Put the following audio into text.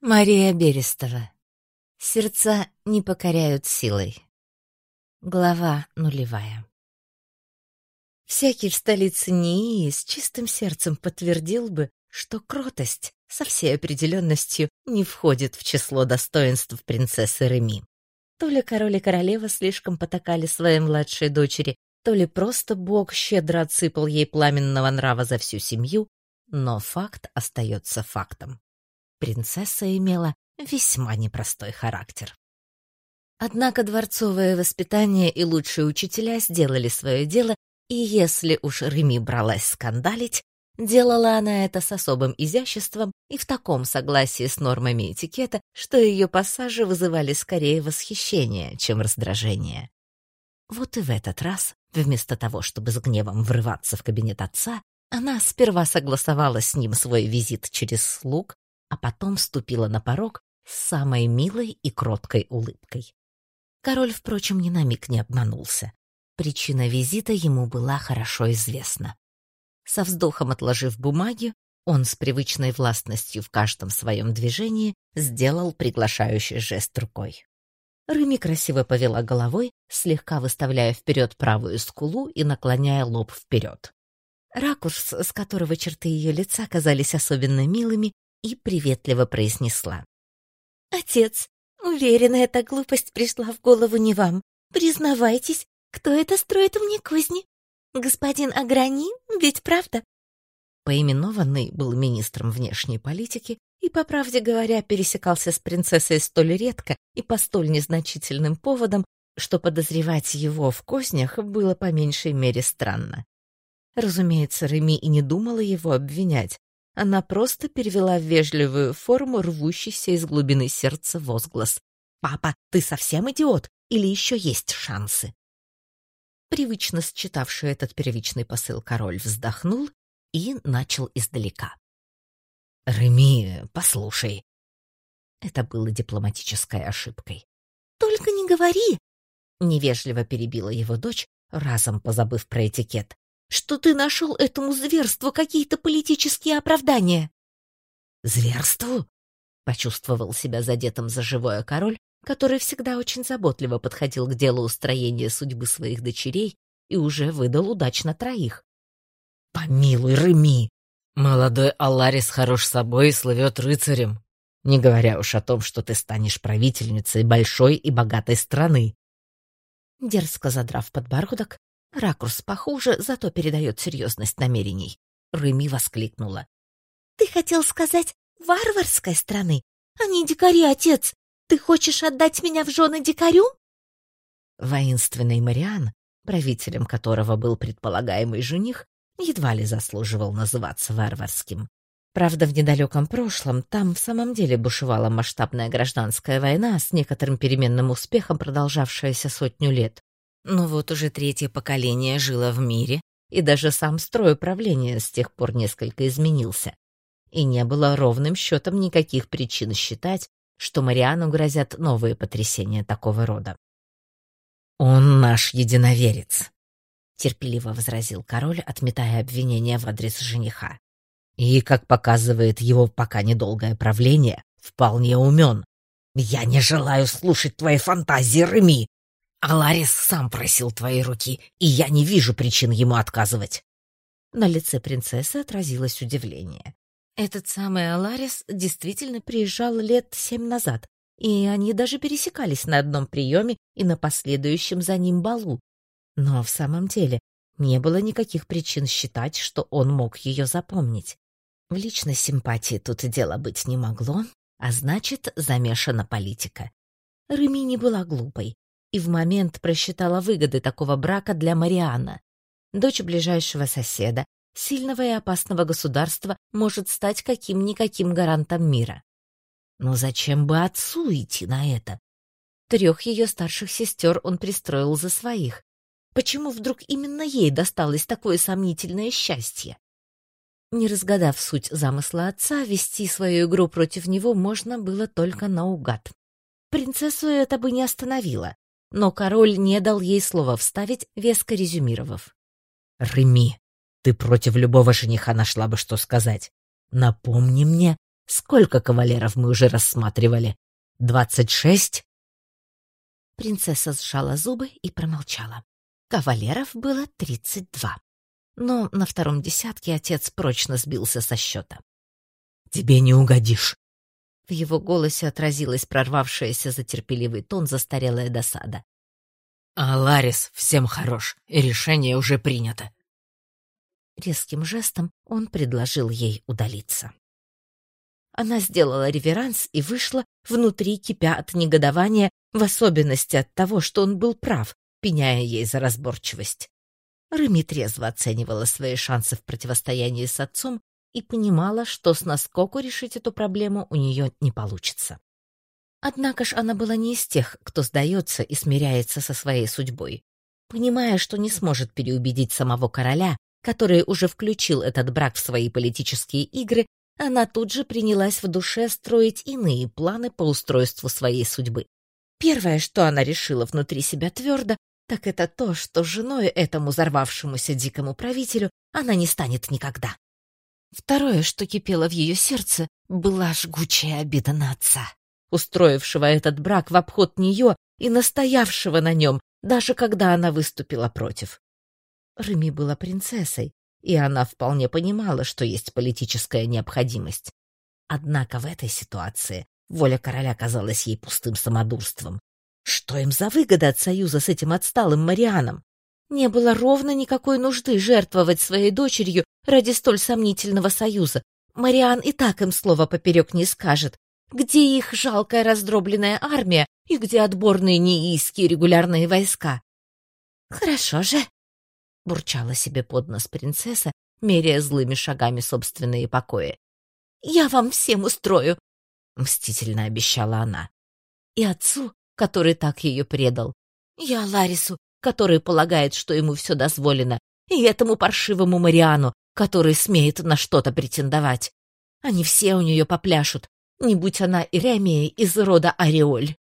Мария Берестова. Сердца не покоряют силой. Глава нулевая. Всякий в столице Нии с чистым сердцем подтвердил бы, что кротость со всей определенностью не входит в число достоинств принцессы Реми. То ли король и королева слишком потакали своей младшей дочери, то ли просто бог щедро отсыпал ей пламенного нрава за всю семью, но факт остается фактом принцесса имела весьма непростой характер. Однако дворцовое воспитание и лучшие учителя сделали свое дело, и если уж Реми бралась скандалить, делала она это с особым изяществом и в таком согласии с нормами этикета, что ее пассажи вызывали скорее восхищение, чем раздражение. Вот и в этот раз, вместо того, чтобы с гневом врываться в кабинет отца, она сперва согласовала с ним свой визит через слуг, а потом ступила на порог с самой милой и кроткой улыбкой. Король, впрочем, ни на миг не обманулся. Причина визита ему была хорошо известна. Со вздохом отложив бумаги, он с привычной властностью в каждом своем движении сделал приглашающий жест рукой. Рыми красиво повела головой, слегка выставляя вперед правую скулу и наклоняя лоб вперед. Ракурс, с которого черты ее лица казались особенно милыми, и приветливо произнесла. «Отец, уверена, эта глупость пришла в голову не вам. Признавайтесь, кто это строит мне козни? Господин Аграни, ведь правда?» Поименованный был министром внешней политики и, по правде говоря, пересекался с принцессой столь редко и по столь незначительным поводам, что подозревать его в кознях было по меньшей мере странно. Разумеется, Реми и не думала его обвинять, она просто перевела в вежливую форму рвущийся из глубины сердца возглас. «Папа, ты совсем идиот? Или еще есть шансы?» Привычно считавший этот первичный посыл король вздохнул и начал издалека. «Реми, послушай». Это было дипломатической ошибкой. «Только не говори!» Невежливо перебила его дочь, разом позабыв про этикет что ты нашел этому зверству какие-то политические оправдания. Зверству? Почувствовал себя задетым за живое король, который всегда очень заботливо подходил к делу устроения судьбы своих дочерей и уже выдал удачно троих. «Помилуй, Реми! Молодой Аларис хорош собой и слывет рыцарем, не говоря уж о том, что ты станешь правительницей большой и богатой страны». Дерзко задрав подбородок, Ракурс похуже, зато передает серьезность намерений. Рыми воскликнула. «Ты хотел сказать варварской страны, а не дикари, отец? Ты хочешь отдать меня в жены дикарю?» Воинственный Мариан, правителем которого был предполагаемый жених, едва ли заслуживал называться варварским. Правда, в недалеком прошлом там в самом деле бушевала масштабная гражданская война с некоторым переменным успехом, продолжавшаяся сотню лет. Но вот уже третье поколение жило в мире, и даже сам строй управления с тех пор несколько изменился. И не было ровным счетом никаких причин считать, что Мариану грозят новые потрясения такого рода. «Он наш единоверец», — терпеливо возразил король, отметая обвинения в адрес жениха. «И, как показывает его пока недолгое правление, вполне умен. Я не желаю слушать твои фантазии, Реми!» Аларис сам просил твоей руки, и я не вижу причин ему отказывать. На лице принцессы отразилось удивление. Этот самый Аларис действительно приезжал лет семь назад, и они даже пересекались на одном приеме и на последующем за ним балу. Но в самом деле не было никаких причин считать, что он мог ее запомнить. В личной симпатии тут дело быть не могло, а значит, замешана политика. Реми не была глупой и в момент просчитала выгоды такого брака для Мариана. Дочь ближайшего соседа, сильного и опасного государства, может стать каким-никаким гарантом мира. Но зачем бы отцу идти на это? Трех ее старших сестер он пристроил за своих. Почему вдруг именно ей досталось такое сомнительное счастье? Не разгадав суть замысла отца, вести свою игру против него можно было только наугад. Принцессу это бы не остановило но король не дал ей слова вставить, веско резюмировав. «Реми, ты против любого жениха нашла бы что сказать. Напомни мне, Сколько кавалеров мы уже рассматривали? Двадцать шесть?» Принцесса сжала зубы и промолчала. Кавалеров было тридцать два. Но на втором десятке отец прочно сбился со счета. «Тебе не угодишь!» В его голосе отразилась прорвавшаяся за терпеливый тон застарелая досада. «А Ларис всем хорош, и решение уже принято». Резким жестом он предложил ей удалиться. Она сделала реверанс и вышла, внутри кипя от негодования, в особенности от того, что он был прав, пеняя ей за разборчивость. Рыми трезво оценивала свои шансы в противостоянии с отцом и понимала, что с наскоку решить эту проблему у нее не получится. Однако ж она была не из тех, кто сдается и смиряется со своей судьбой. Понимая, что не сможет переубедить самого короля, который уже включил этот брак в свои политические игры, она тут же принялась в душе строить иные планы по устройству своей судьбы. Первое, что она решила внутри себя твердо, так это то, что женой этому взорвавшемуся дикому правителю она не станет никогда. Второе, что кипело в ее сердце, была жгучая обида на отца, устроившего этот брак в обход нее и настоявшего на нем, даже когда она выступила против. Реми была принцессой, и она вполне понимала, что есть политическая необходимость. Однако в этой ситуации воля короля казалась ей пустым самодурством. Что им за выгода от союза с этим отсталым Марианом? Не было ровно никакой нужды жертвовать своей дочерью ради столь сомнительного союза. Мариан и так им слова поперек не скажет. Где их жалкая раздробленная армия и где отборные неийские регулярные войска? Хорошо же, бурчала себе под нос принцесса, меряя злыми шагами собственные покои. «Я вам всем устрою!» — мстительно обещала она. И отцу, который так ее предал, я Ларису, который полагает, что ему все дозволено, и этому паршивому Мариану, который смеет на что-то претендовать. Они все у нее попляшут, не будь она Иремия из рода Ореоль.